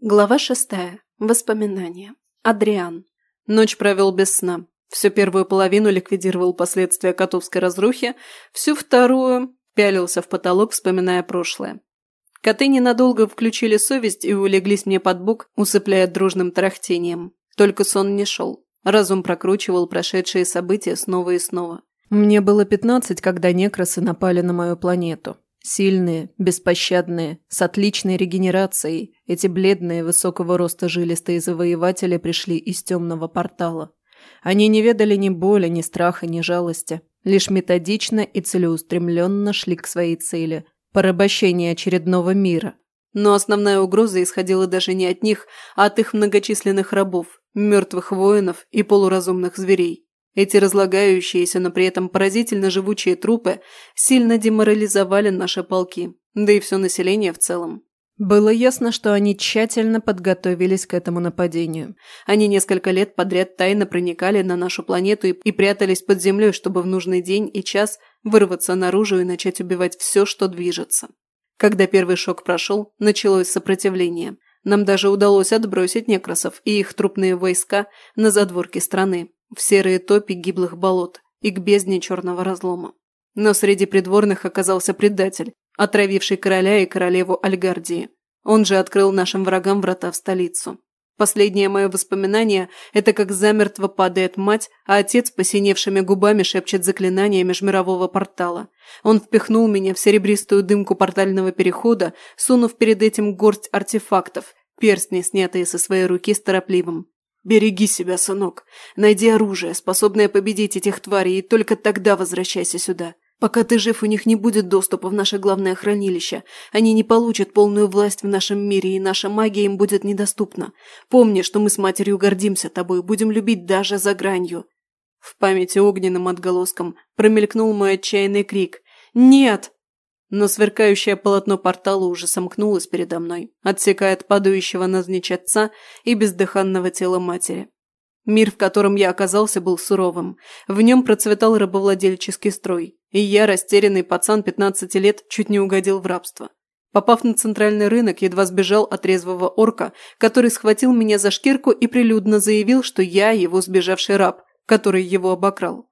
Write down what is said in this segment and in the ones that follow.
Глава шестая. Воспоминания. Адриан. Ночь провел без сна. Всю первую половину ликвидировал последствия котовской разрухи, всю вторую пялился в потолок, вспоминая прошлое. Коты ненадолго включили совесть и улеглись мне под бок, усыпляя дружным тарахтением. Только сон не шел. Разум прокручивал прошедшие события снова и снова. Мне было пятнадцать, когда некросы напали на мою планету. Сильные, беспощадные, с отличной регенерацией, эти бледные, высокого роста жилистые завоеватели пришли из темного портала. Они не ведали ни боли, ни страха, ни жалости, лишь методично и целеустремленно шли к своей цели – порабощение очередного мира. Но основная угроза исходила даже не от них, а от их многочисленных рабов, мертвых воинов и полуразумных зверей. Эти разлагающиеся, но при этом поразительно живучие трупы сильно деморализовали наши полки, да и все население в целом. Было ясно, что они тщательно подготовились к этому нападению. Они несколько лет подряд тайно проникали на нашу планету и, и прятались под землей, чтобы в нужный день и час вырваться наружу и начать убивать все, что движется. Когда первый шок прошел, началось сопротивление. Нам даже удалось отбросить некросов и их трупные войска на задворки страны, в серые топи гиблых болот и к бездне черного разлома. Но среди придворных оказался предатель, отравивший короля и королеву Альгардии. Он же открыл нашим врагам врата в столицу. Последнее мое воспоминание – это как замертво падает мать, а отец посиневшими губами шепчет заклинание межмирового портала. Он впихнул меня в серебристую дымку портального перехода, сунув перед этим горсть артефактов, перстни, снятые со своей руки с торопливым. «Береги себя, сынок. Найди оружие, способное победить этих тварей, и только тогда возвращайся сюда. Пока ты жив, у них не будет доступа в наше главное хранилище. Они не получат полную власть в нашем мире, и наша магия им будет недоступна. Помни, что мы с матерью гордимся тобой, будем любить даже за гранью». В памяти огненным отголоском промелькнул мой отчаянный крик. «Нет!» Но сверкающее полотно портала уже сомкнулось передо мной, отсекая от падающего навзничь отца и бездыханного тела матери. Мир, в котором я оказался, был суровым. В нем процветал рабовладельческий строй, и я, растерянный пацан 15 лет, чуть не угодил в рабство. Попав на центральный рынок, едва сбежал от резвого орка, который схватил меня за шкирку и прилюдно заявил, что я его сбежавший раб, который его обокрал.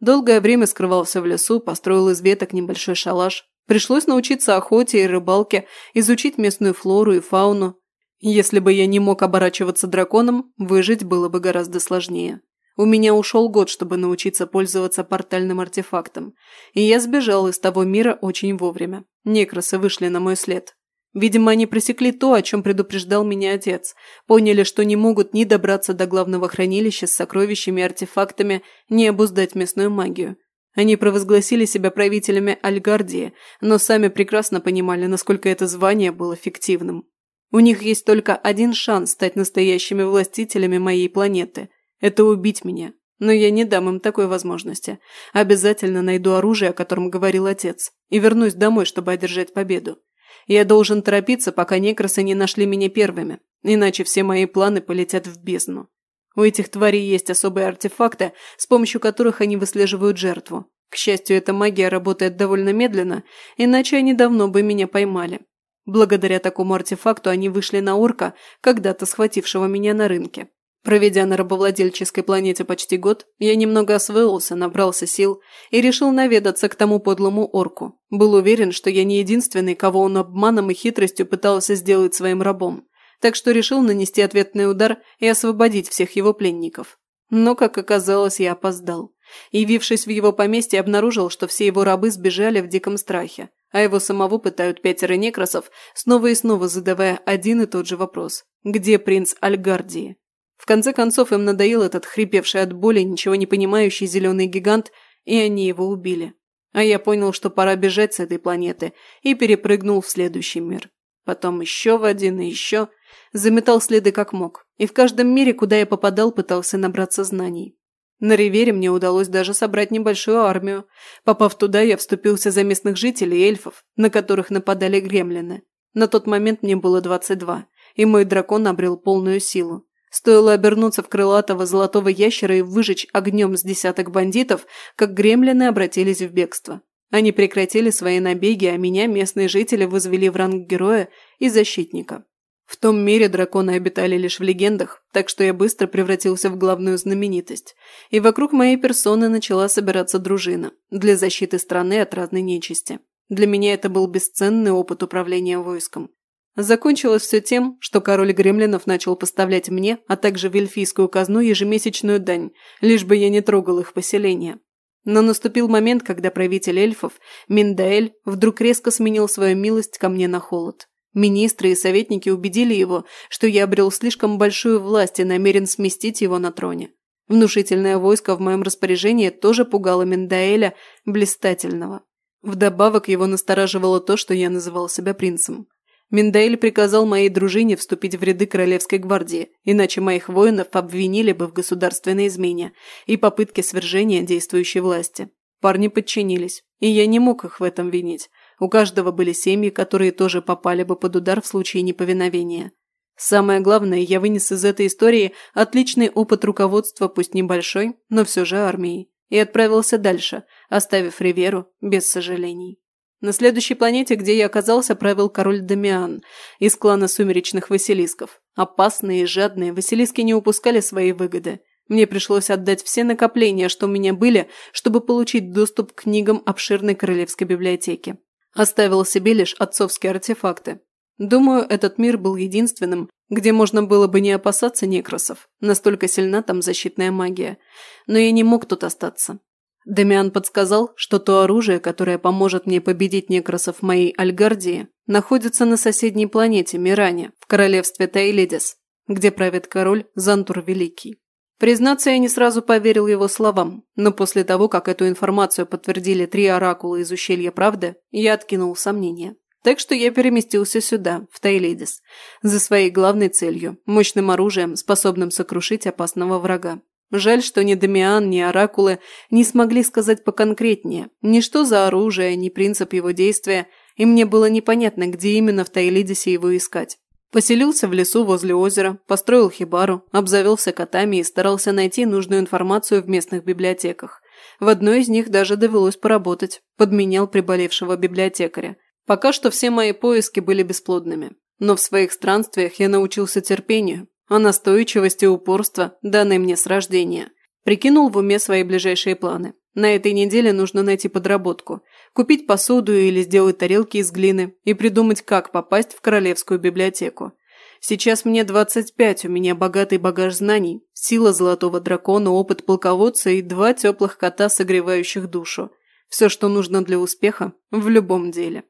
Долгое время скрывался в лесу, построил из веток небольшой шалаш, Пришлось научиться охоте и рыбалке, изучить местную флору и фауну. Если бы я не мог оборачиваться драконом, выжить было бы гораздо сложнее. У меня ушел год, чтобы научиться пользоваться портальным артефактом. И я сбежал из того мира очень вовремя. Некросы вышли на мой след. Видимо, они пресекли то, о чем предупреждал меня отец. Поняли, что не могут ни добраться до главного хранилища с сокровищами и артефактами, ни обуздать местную магию. Они провозгласили себя правителями Альгардии, но сами прекрасно понимали, насколько это звание было фиктивным. У них есть только один шанс стать настоящими властителями моей планеты – это убить меня. Но я не дам им такой возможности. Обязательно найду оружие, о котором говорил отец, и вернусь домой, чтобы одержать победу. Я должен торопиться, пока некросы не нашли меня первыми, иначе все мои планы полетят в бездну. У этих тварей есть особые артефакты, с помощью которых они выслеживают жертву. К счастью, эта магия работает довольно медленно, иначе они давно бы меня поймали. Благодаря такому артефакту они вышли на орка, когда-то схватившего меня на рынке. Проведя на рабовладельческой планете почти год, я немного освоился, набрался сил и решил наведаться к тому подлому орку. Был уверен, что я не единственный, кого он обманом и хитростью пытался сделать своим рабом так что решил нанести ответный удар и освободить всех его пленников. Но, как оказалось, я опоздал. Явившись в его поместье, обнаружил, что все его рабы сбежали в диком страхе, а его самого пытают пятеро некросов, снова и снова задавая один и тот же вопрос – где принц Альгардии? В конце концов им надоел этот хрипевший от боли, ничего не понимающий зеленый гигант, и они его убили. А я понял, что пора бежать с этой планеты, и перепрыгнул в следующий мир. Потом еще в один и еще – заметал следы как мог, и в каждом мире, куда я попадал, пытался набраться знаний. На Ривере мне удалось даже собрать небольшую армию. Попав туда, я вступился за местных жителей эльфов, на которых нападали гремлины. На тот момент мне было 22, и мой дракон обрел полную силу. Стоило обернуться в крылатого золотого ящера и выжечь огнем с десяток бандитов, как гремлины обратились в бегство. Они прекратили свои набеги, а меня местные жители возвели в ранг героя и защитника. В том мире драконы обитали лишь в легендах, так что я быстро превратился в главную знаменитость. И вокруг моей персоны начала собираться дружина для защиты страны от разной нечисти. Для меня это был бесценный опыт управления войском. Закончилось все тем, что король гремлинов начал поставлять мне, а также в эльфийскую казну ежемесячную дань, лишь бы я не трогал их поселение. Но наступил момент, когда правитель эльфов, Миндаэль, вдруг резко сменил свою милость ко мне на холод. Министры и советники убедили его, что я обрел слишком большую власть и намерен сместить его на троне. Внушительное войско в моем распоряжении тоже пугало Миндаэля блистательного. Вдобавок его настораживало то, что я называл себя принцем. Миндаэль приказал моей дружине вступить в ряды Королевской гвардии, иначе моих воинов обвинили бы в государственной измене и попытке свержения действующей власти. Парни подчинились, и я не мог их в этом винить. У каждого были семьи, которые тоже попали бы под удар в случае неповиновения. Самое главное, я вынес из этой истории отличный опыт руководства, пусть небольшой, но все же армией, и отправился дальше, оставив Риверу без сожалений. На следующей планете, где я оказался, правил король Дамиан из клана сумеречных Василисков. Опасные и жадные, Василиски не упускали свои выгоды. Мне пришлось отдать все накопления, что у меня были, чтобы получить доступ к книгам обширной королевской библиотеки. Оставил себе лишь отцовские артефакты. Думаю, этот мир был единственным, где можно было бы не опасаться некросов. Настолько сильна там защитная магия. Но я не мог тут остаться. Демиан подсказал, что то оружие, которое поможет мне победить некросов моей Альгардии, находится на соседней планете Миране, в королевстве Таилидис, где правит король Зантур Великий. Признаться, я не сразу поверил его словам, но после того, как эту информацию подтвердили три оракула из Ущелья Правды, я откинул сомнения. Так что я переместился сюда, в Тайлидис, за своей главной целью – мощным оружием, способным сокрушить опасного врага. Жаль, что ни Дамиан, ни Оракулы не смогли сказать поконкретнее, ни что за оружие, ни принцип его действия, и мне было непонятно, где именно в Тайлидисе его искать. Поселился в лесу возле озера, построил хибару, обзавелся котами и старался найти нужную информацию в местных библиотеках. В одной из них даже довелось поработать, подменял приболевшего библиотекаря. Пока что все мои поиски были бесплодными. Но в своих странствиях я научился терпению, а настойчивости и упорства, данной мне с рождения. Прикинул в уме свои ближайшие планы. На этой неделе нужно найти подработку, купить посуду или сделать тарелки из глины и придумать, как попасть в королевскую библиотеку. Сейчас мне 25, у меня богатый багаж знаний, сила золотого дракона, опыт полководца и два теплых кота, согревающих душу. Все, что нужно для успеха в любом деле.